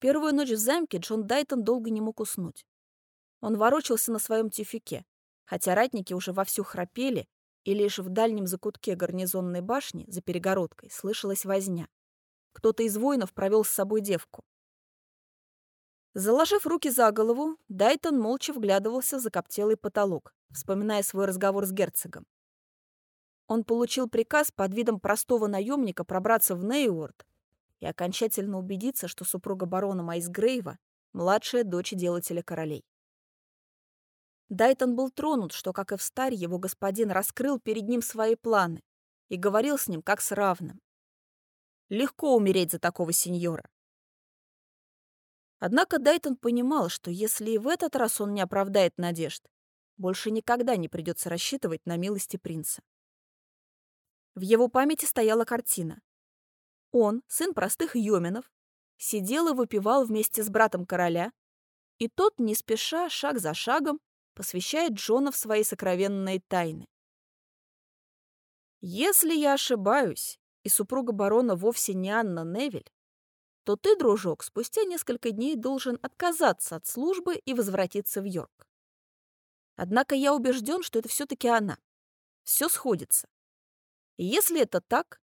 Первую ночь в замке Джон Дайтон долго не мог уснуть. Он ворочался на своем тюфике, хотя ратники уже вовсю храпели, и лишь в дальнем закутке гарнизонной башни, за перегородкой, слышалась возня. Кто-то из воинов провел с собой девку. Заложив руки за голову, Дайтон молча вглядывался за коптелый потолок, вспоминая свой разговор с герцогом. Он получил приказ под видом простого наемника пробраться в Нейуорд и окончательно убедиться, что супруга барона Майсгрейва — младшая дочь делателя королей. Дайтон был тронут, что, как и в старе, его господин раскрыл перед ним свои планы и говорил с ним как с равным. Легко умереть за такого сеньора. Однако Дайтон понимал, что если и в этот раз он не оправдает надежд, больше никогда не придется рассчитывать на милости принца. В его памяти стояла картина. Он, сын простых йоминов, сидел и выпивал вместе с братом короля, и тот, не спеша, шаг за шагом, посвящает Джона в свои сокровенные тайны. Если я ошибаюсь, и супруга барона вовсе не Анна Невель, то ты, дружок, спустя несколько дней должен отказаться от службы и возвратиться в Йорк. Однако я убежден, что это все-таки она. Все сходится. И если это так,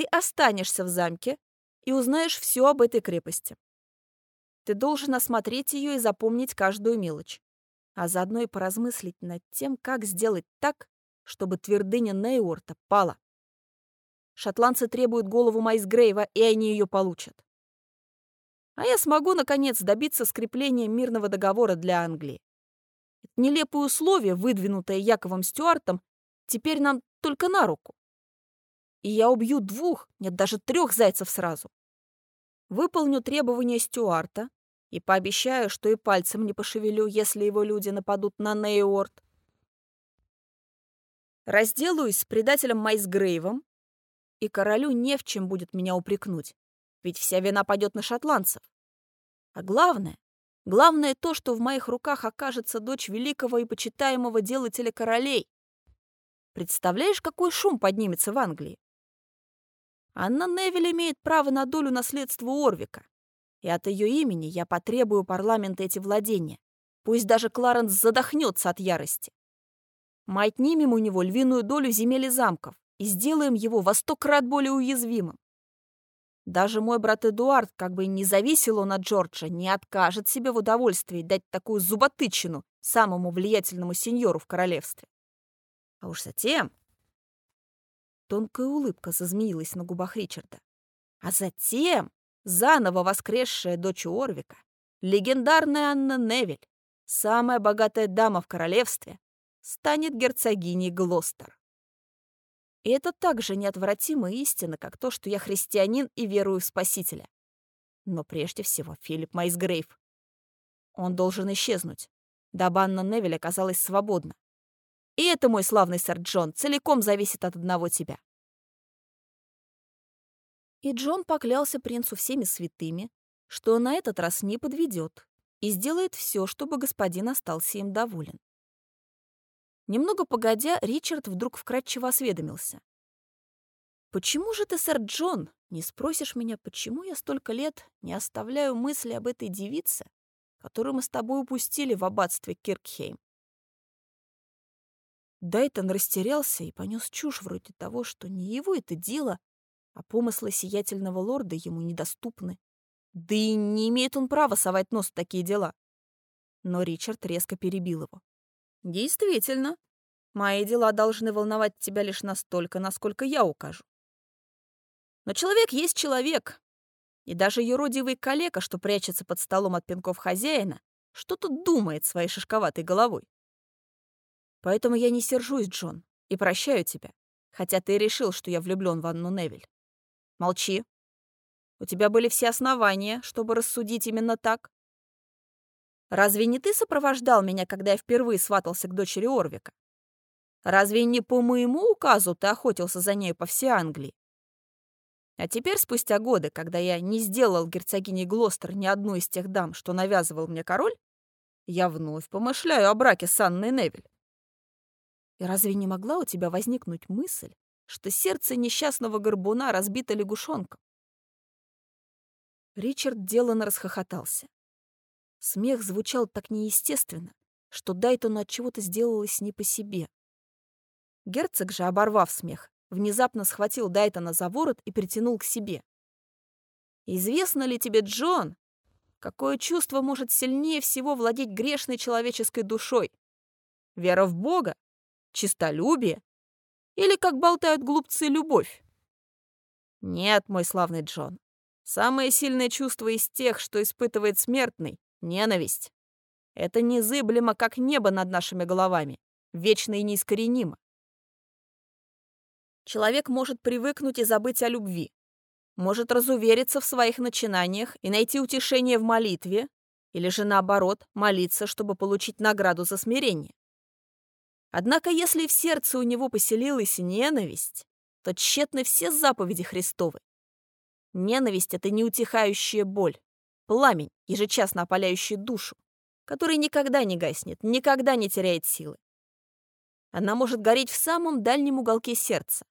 ты останешься в замке и узнаешь все об этой крепости. Ты должен осмотреть ее и запомнить каждую мелочь а заодно и поразмыслить над тем, как сделать так, чтобы твердыня Нейорта пала. Шотландцы требуют голову Майсгрейва, и они ее получат. А я смогу, наконец, добиться скрепления мирного договора для Англии. Это нелепое условие, выдвинутое Яковом Стюартом, теперь нам только на руку. И я убью двух, нет, даже трех зайцев сразу. Выполню требования Стюарта, и пообещаю, что и пальцем не пошевелю, если его люди нападут на Нейорд. Разделаюсь с предателем Майсгрейвом, и королю не в чем будет меня упрекнуть, ведь вся вина пойдет на шотландцев. А главное, главное то, что в моих руках окажется дочь великого и почитаемого делателя королей. Представляешь, какой шум поднимется в Англии? Анна Невиль имеет право на долю наследства Орвика и от ее имени я потребую парламента эти владения. Пусть даже Кларенс задохнется от ярости. Мы отнимем у него львиную долю земель и замков и сделаем его во сто крат более уязвимым. Даже мой брат Эдуард, как бы не зависел он от Джорджа, не откажет себе в удовольствии дать такую зуботычину самому влиятельному сеньору в королевстве. А уж затем... Тонкая улыбка зазмеилась на губах Ричарда. А затем заново воскресшая дочь Орвика, легендарная Анна Невель, самая богатая дама в королевстве, станет герцогиней Глостер. И это также неотвратимая истина, как то, что я христианин и верую в Спасителя. Но прежде всего Филипп Майсгрейв. Он должен исчезнуть, дабы Анна Невель оказалась свободна. И это, мой славный сэр Джон, целиком зависит от одного тебя. И Джон поклялся принцу всеми святыми, что на этот раз не подведет и сделает все, чтобы господин остался им доволен. Немного погодя, Ричард вдруг вкратчиво осведомился. «Почему же ты, сэр Джон, не спросишь меня, почему я столько лет не оставляю мысли об этой девице, которую мы с тобой упустили в аббатстве Киркхейм?» Дайтон растерялся и понес чушь вроде того, что не его это дело а помыслы сиятельного лорда ему недоступны. Да и не имеет он права совать нос в такие дела. Но Ричард резко перебил его. «Действительно, мои дела должны волновать тебя лишь настолько, насколько я укажу. Но человек есть человек, и даже юродивый калека, что прячется под столом от пинков хозяина, что-то думает своей шишковатой головой. Поэтому я не сержусь, Джон, и прощаю тебя, хотя ты решил, что я влюблен в Анну Невель. Молчи. У тебя были все основания, чтобы рассудить именно так. Разве не ты сопровождал меня, когда я впервые сватался к дочери Орвика? Разве не по моему указу ты охотился за ней по всей Англии? А теперь, спустя годы, когда я не сделал герцогиней Глостер ни одну из тех дам, что навязывал мне король, я вновь помышляю о браке с Анной Невель. И разве не могла у тебя возникнуть мысль, что сердце несчастного горбуна разбито лягушонком. Ричард деланно расхохотался. Смех звучал так неестественно, что Дайтону от чего-то сделалось не по себе. Герцог же, оборвав смех, внезапно схватил Дайтона за ворот и притянул к себе. «Известно ли тебе, Джон, какое чувство может сильнее всего владеть грешной человеческой душой? Вера в Бога? Чистолюбие? Или, как болтают глупцы, любовь?» «Нет, мой славный Джон, самое сильное чувство из тех, что испытывает смертный — ненависть. Это незыблемо, как небо над нашими головами, вечно и неискоренимо. Человек может привыкнуть и забыть о любви, может разувериться в своих начинаниях и найти утешение в молитве, или же наоборот, молиться, чтобы получить награду за смирение. Однако, если в сердце у него поселилась ненависть, то тщетны все заповеди Христовы. Ненависть — это неутихающая боль, пламень, ежечасно опаляющий душу, который никогда не гаснет, никогда не теряет силы. Она может гореть в самом дальнем уголке сердца,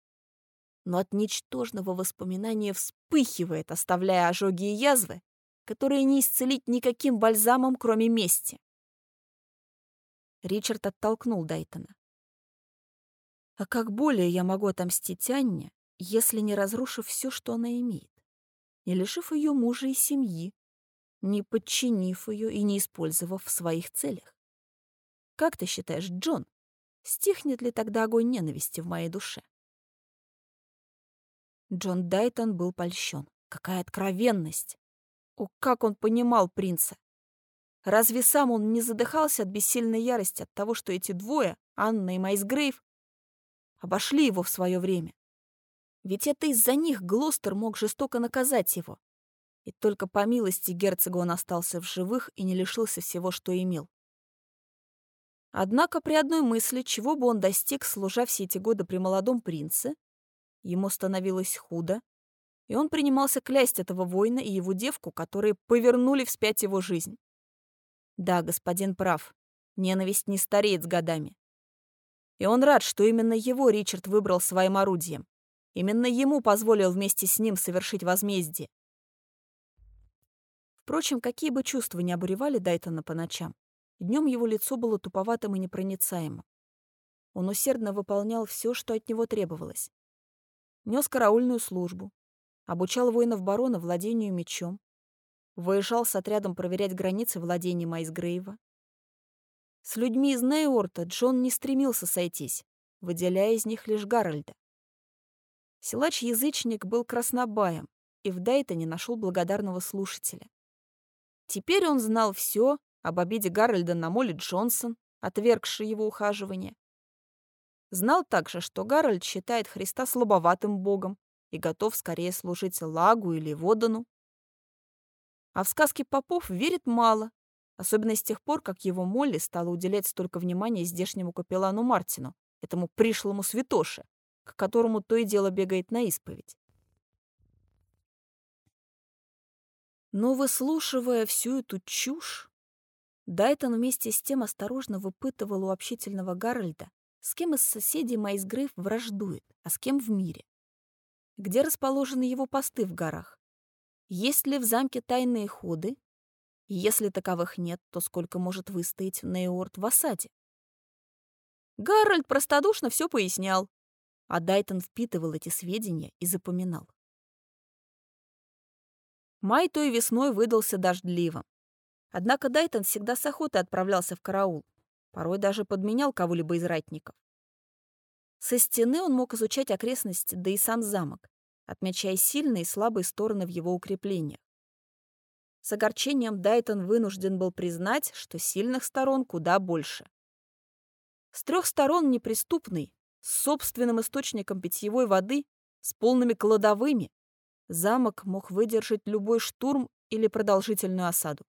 но от ничтожного воспоминания вспыхивает, оставляя ожоги и язвы, которые не исцелить никаким бальзамом, кроме мести. Ричард оттолкнул Дайтона. А как более я могу отомстить Анне, если не разрушив все, что она имеет, не лишив ее мужа и семьи, не подчинив ее и не использовав в своих целях? Как ты считаешь, Джон, стихнет ли тогда огонь ненависти в моей душе? Джон Дайтон был польщен. Какая откровенность! О, как он понимал принца! Разве сам он не задыхался от бессильной ярости от того, что эти двое, Анна и Майсгрейв, обошли его в свое время? Ведь это из-за них Глостер мог жестоко наказать его. И только по милости герцога он остался в живых и не лишился всего, что имел. Однако при одной мысли, чего бы он достиг, служа все эти годы при молодом принце, Ему становилось худо, и он принимался клясть этого воина и его девку, которые повернули вспять его жизнь. Да, господин прав, ненависть не стареет с годами. И он рад, что именно его Ричард выбрал своим орудием. Именно ему позволил вместе с ним совершить возмездие. Впрочем, какие бы чувства ни обуревали Дайтона по ночам, днем его лицо было туповатым и непроницаемым. Он усердно выполнял все, что от него требовалось нес караульную службу, обучал воинов барона владению мечом, выезжал с отрядом проверять границы владений Майсгрейва. С людьми из Нейорта Джон не стремился сойтись, выделяя из них лишь Гарольда. Силач-язычник был краснобаем и в Дайтоне нашел благодарного слушателя. Теперь он знал все об обиде Гарольда на Молли Джонсон, отвергшей его ухаживание, Знал также, что Гарольд считает Христа слабоватым богом и готов скорее служить Лагу или Водану. А в сказки попов верит мало, особенно с тех пор, как его Молли стала уделять столько внимания здешнему капеллану Мартину, этому пришлому святоше, к которому то и дело бегает на исповедь. Но выслушивая всю эту чушь, Дайтон вместе с тем осторожно выпытывал у общительного Гарольда, с кем из соседей Майсгрейв враждует, а с кем в мире? Где расположены его посты в горах? Есть ли в замке тайные ходы? Если таковых нет, то сколько может выстоять Нейорд в осаде? Гарольд простодушно все пояснял, а Дайтон впитывал эти сведения и запоминал. Май той весной выдался дождливым. Однако Дайтон всегда с охотой отправлялся в караул, порой даже подменял кого-либо из ратников. Со стены он мог изучать окрестности, да и сам замок, отмечая сильные и слабые стороны в его укреплениях. С огорчением Дайтон вынужден был признать, что сильных сторон куда больше. С трех сторон неприступный, с собственным источником питьевой воды, с полными кладовыми, замок мог выдержать любой штурм или продолжительную осаду.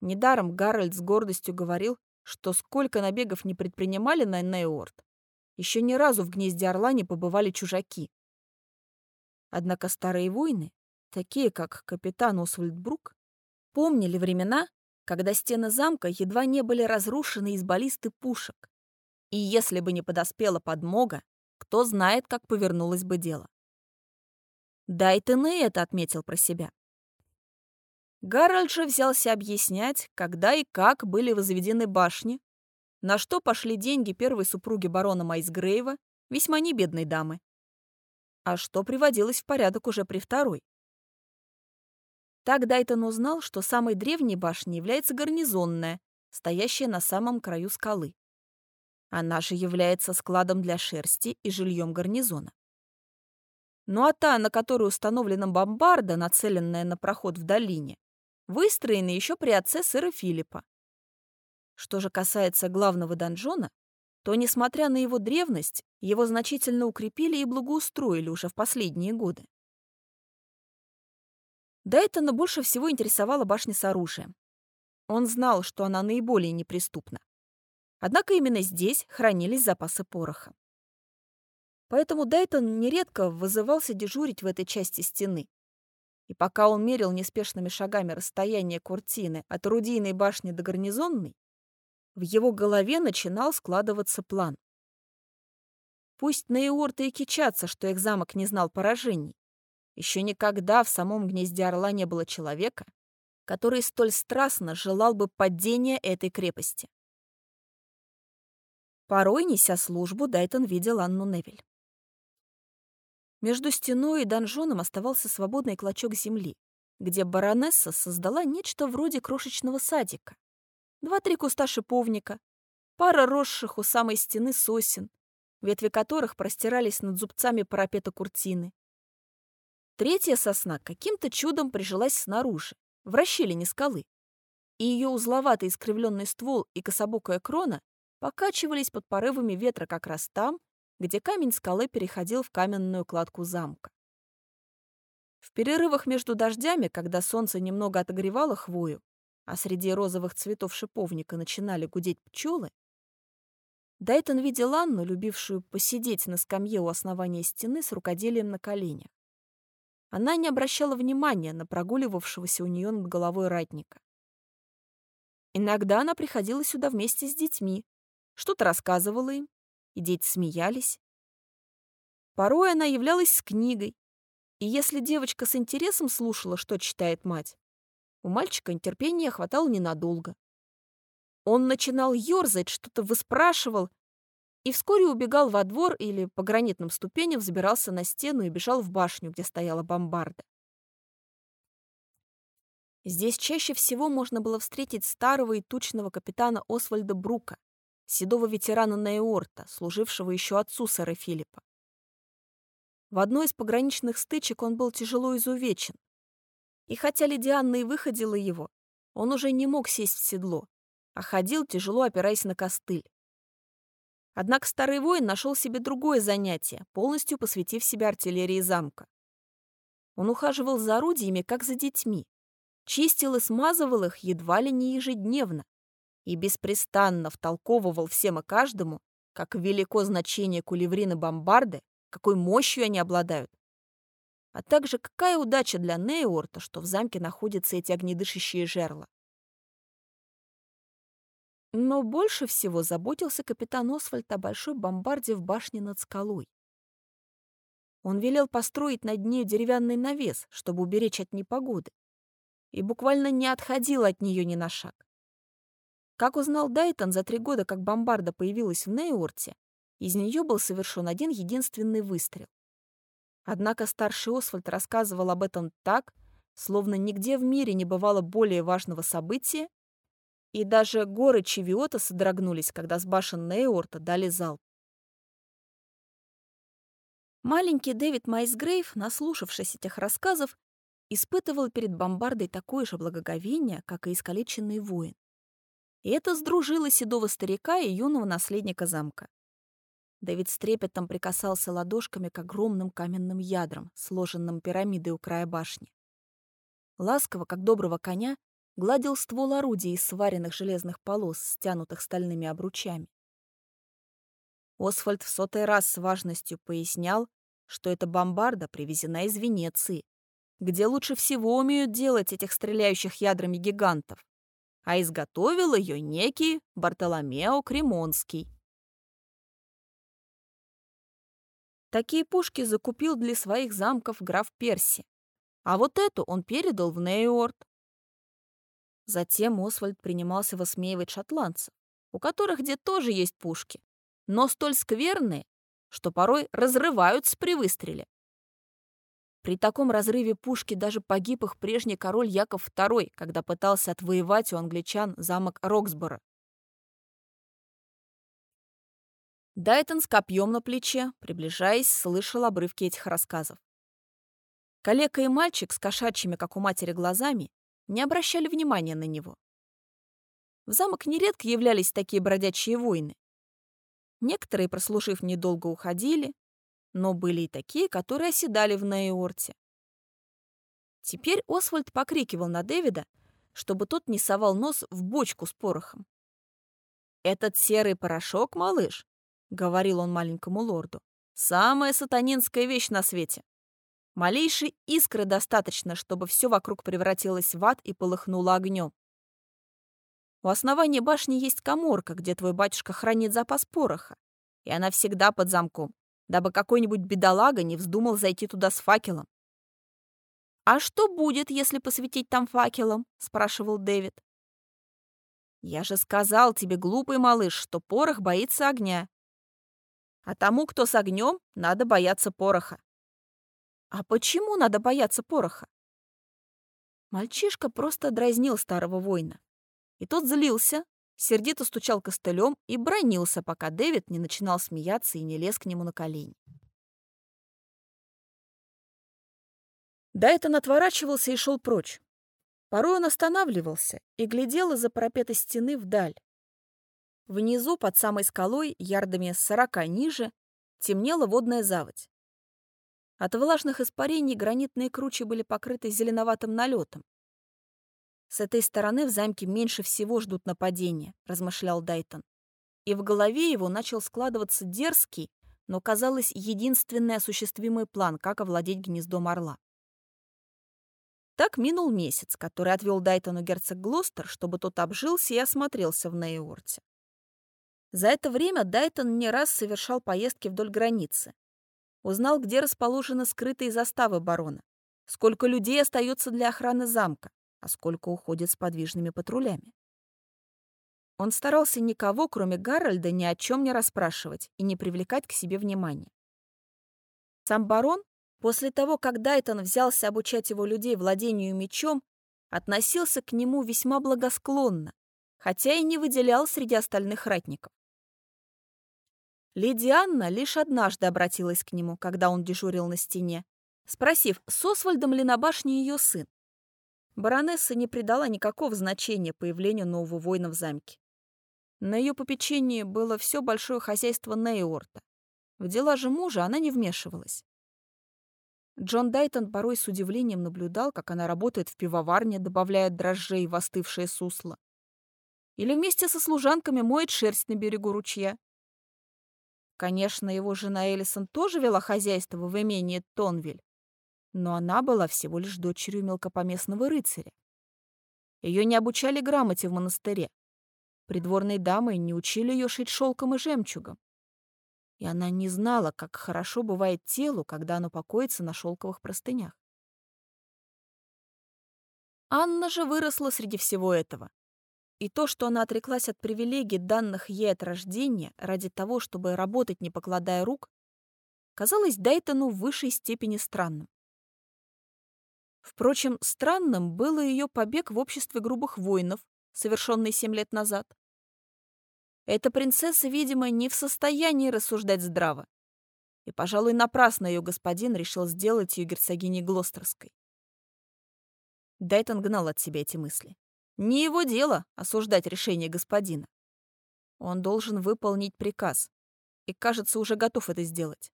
Недаром Гарольд с гордостью говорил, что сколько набегов не предпринимали на Нейорд, еще ни разу в гнезде орла не побывали чужаки. Однако старые воины, такие как капитан Освальдбрук, помнили времена, когда стены замка едва не были разрушены из баллисты пушек. И если бы не подоспела подмога, кто знает, как повернулось бы дело. И это отметил про себя. Гарольд же взялся объяснять, когда и как были возведены башни, на что пошли деньги первой супруги барона Майсгрейва, весьма небедной дамы, а что приводилось в порядок уже при второй. Так Дайтон узнал, что самой древней башней является гарнизонная, стоящая на самом краю скалы. Она же является складом для шерсти и жильем гарнизона. Ну а та, на которой установлена бомбарда, нацеленная на проход в долине, выстроена еще при отце сэра Филиппа. Что же касается главного донжона, то, несмотря на его древность, его значительно укрепили и благоустроили уже в последние годы. Дайтона больше всего интересовала башня с оружием. Он знал, что она наиболее неприступна. Однако именно здесь хранились запасы пороха. Поэтому Дайтон нередко вызывался дежурить в этой части стены. И пока он мерил неспешными шагами расстояние куртины от орудийной башни до гарнизонной, в его голове начинал складываться план. Пусть наиорты и кичатся, что их замок не знал поражений. Еще никогда в самом гнезде орла не было человека, который столь страстно желал бы падения этой крепости. Порой, неся службу, Дайтон видел Анну Невель. Между стеной и донжоном оставался свободный клочок земли, где баронесса создала нечто вроде крошечного садика. Два-три куста шиповника, пара росших у самой стены сосен, ветви которых простирались над зубцами парапета куртины. Третья сосна каким-то чудом прижилась снаружи, в расщелине скалы, и ее узловатый искривленный ствол и кособокая крона покачивались под порывами ветра как раз там, где камень скалы переходил в каменную кладку замка. В перерывах между дождями, когда солнце немного отогревало хвою, а среди розовых цветов шиповника начинали гудеть пчелы, Дайтон видел Анну, любившую посидеть на скамье у основания стены с рукоделием на коленях. Она не обращала внимания на прогуливавшегося у нее над головой ратника. Иногда она приходила сюда вместе с детьми, что-то рассказывала им, и дети смеялись. Порой она являлась с книгой, и если девочка с интересом слушала, что читает мать, у мальчика терпения хватало ненадолго. Он начинал ёрзать, что-то выспрашивал, и вскоре убегал во двор или по гранитным ступеням взбирался на стену и бежал в башню, где стояла бомбарда. Здесь чаще всего можно было встретить старого и тучного капитана Освальда Брука, седого ветерана Нейорта, служившего еще отцу сэра Филиппа. В одной из пограничных стычек он был тяжело изувечен. И хотя Лидианна и выходила его, он уже не мог сесть в седло, а ходил, тяжело опираясь на костыль. Однако старый воин нашел себе другое занятие, полностью посвятив себя артиллерии замка. Он ухаживал за орудиями, как за детьми, чистил и смазывал их едва ли не ежедневно, и беспрестанно втолковывал всем и каждому, как велико значение кулеврины бомбарды, какой мощью они обладают. А также какая удача для Нейорта, что в замке находятся эти огнедышащие жерла. Но больше всего заботился капитан Освальд о большой бомбарде в башне над скалой. Он велел построить над ней деревянный навес, чтобы уберечь от непогоды, и буквально не отходил от нее ни на шаг. Как узнал Дайтон за три года, как бомбарда появилась в Нейорте, из нее был совершен один единственный выстрел. Однако старший Освальд рассказывал об этом так, словно нигде в мире не бывало более важного события, и даже горы Чевиота содрогнулись, когда с башен Нейорта дали залп. Маленький Дэвид Майсгрейв, наслушавшись этих рассказов, испытывал перед бомбардой такое же благоговение, как и искалеченный воин. И это сдружило седого старика и юного наследника замка. Дэвид с трепетом прикасался ладошками к огромным каменным ядрам, сложенным пирамидой у края башни. Ласково, как доброго коня, гладил ствол орудия из сваренных железных полос, стянутых стальными обручами. Освальд в сотый раз с важностью пояснял, что эта бомбарда привезена из Венеции, где лучше всего умеют делать этих стреляющих ядрами гигантов а изготовил ее некий Бартоломео Кремонский. Такие пушки закупил для своих замков граф Перси, а вот эту он передал в Нейорт. Затем Освальд принимался высмеивать шотландцев, у которых где тоже есть пушки, но столь скверные, что порой разрываются при выстреле. При таком разрыве пушки даже погиб их прежний король Яков II, когда пытался отвоевать у англичан замок Роксборо. Дайтон с копьем на плече, приближаясь, слышал обрывки этих рассказов. Калека и мальчик с кошачьими, как у матери, глазами не обращали внимания на него. В замок нередко являлись такие бродячие воины. Некоторые, прослушав недолго, уходили, но были и такие, которые оседали в Нейорте. Теперь Освальд покрикивал на Дэвида, чтобы тот не совал нос в бочку с порохом. «Этот серый порошок, малыш», — говорил он маленькому лорду, — «самая сатанинская вещь на свете. Малейшей искры достаточно, чтобы все вокруг превратилось в ад и полыхнуло огнем. У основания башни есть коморка, где твой батюшка хранит запас пороха, и она всегда под замком, дабы какой-нибудь бедолага не вздумал зайти туда с факелом. «А что будет, если посветить там факелом?» — спрашивал Дэвид. «Я же сказал тебе, глупый малыш, что порох боится огня. А тому, кто с огнем, надо бояться пороха. А почему надо бояться пороха? Мальчишка просто дразнил старого воина. И тот злился, сердито стучал костылем и бронился, пока Дэвид не начинал смеяться и не лез к нему на колени. Дайтон отворачивался и шел прочь. Порой он останавливался и глядел из-за парапета стены вдаль. Внизу, под самой скалой, ярдами сорока ниже, темнела водная заводь. От влажных испарений гранитные кручи были покрыты зеленоватым налетом. «С этой стороны в замке меньше всего ждут нападения», — размышлял Дайтон. И в голове его начал складываться дерзкий, но, казалось, единственный осуществимый план, как овладеть гнездом орла. Так минул месяц, который отвел Дайтону герцог Глостер, чтобы тот обжился и осмотрелся в Нейорте. За это время Дайтон не раз совершал поездки вдоль границы, Узнал, где расположены скрытые заставы барона, сколько людей остается для охраны замка, а сколько уходит с подвижными патрулями. Он старался никого, кроме Гарольда, ни о чем не расспрашивать и не привлекать к себе внимания. Сам барон, после того, как Дайтон взялся обучать его людей владению мечом, относился к нему весьма благосклонно, хотя и не выделял среди остальных ратников. Леди Анна лишь однажды обратилась к нему, когда он дежурил на стене, спросив, с Освальдом ли на башне ее сын. Баронесса не придала никакого значения появлению нового воина в замке. На ее попечении было все большое хозяйство Нейорта. В дела же мужа она не вмешивалась. Джон Дайтон порой с удивлением наблюдал, как она работает в пивоварне, добавляя дрожжей в остывшее сусло. Или вместе со служанками моет шерсть на берегу ручья. Конечно, его жена Элисон тоже вела хозяйство в имении Тонвиль, но она была всего лишь дочерью мелкопоместного рыцаря. Ее не обучали грамоте в монастыре. Придворные дамы не учили ее шить шелком и жемчугом. И она не знала, как хорошо бывает телу, когда оно покоится на шелковых простынях. Анна же выросла среди всего этого. И то, что она отреклась от привилегий, данных ей от рождения, ради того, чтобы работать, не покладая рук, казалось Дайтону в высшей степени странным. Впрочем, странным было ее побег в обществе грубых воинов, совершенный семь лет назад. Эта принцесса, видимо, не в состоянии рассуждать здраво. И, пожалуй, напрасно ее господин решил сделать ее герцогиней Глостерской. Дайтон гнал от себя эти мысли. Не его дело осуждать решение господина. Он должен выполнить приказ, и, кажется, уже готов это сделать.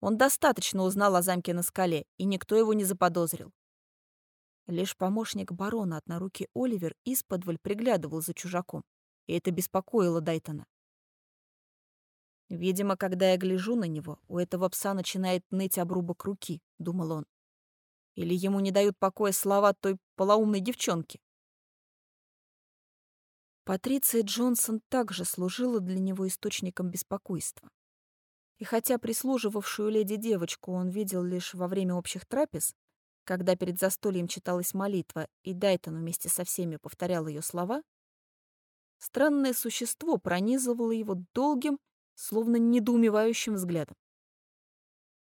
Он достаточно узнал о замке на скале, и никто его не заподозрил. Лишь помощник барона от наруки Оливер исподволь приглядывал за чужаком, и это беспокоило Дайтона. «Видимо, когда я гляжу на него, у этого пса начинает ныть обрубок руки», — думал он. «Или ему не дают покоя слова той полоумной девчонки». Патриция Джонсон также служила для него источником беспокойства. И хотя прислуживавшую леди девочку он видел лишь во время общих трапез, Когда перед застольем читалась молитва, и Дайтон вместе со всеми повторял ее слова, странное существо пронизывало его долгим, словно недоумевающим взглядом.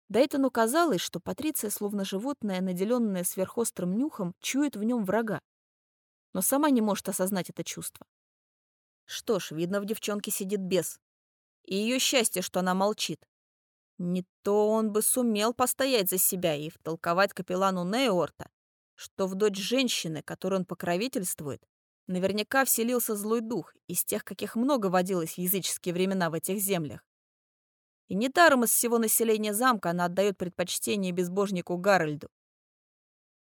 Дайтону казалось, что Патриция, словно животное, наделенное сверхострым нюхом, чует в нем врага, но сама не может осознать это чувство. Что ж, видно, в девчонке сидит бес. И ее счастье, что она молчит. Не то он бы сумел постоять за себя и втолковать капеллану Неорта, что в дочь женщины, которой он покровительствует, наверняка вселился злой дух из тех, каких много водилось в языческие времена в этих землях. И недаром из всего населения замка она отдает предпочтение безбожнику Гарольду.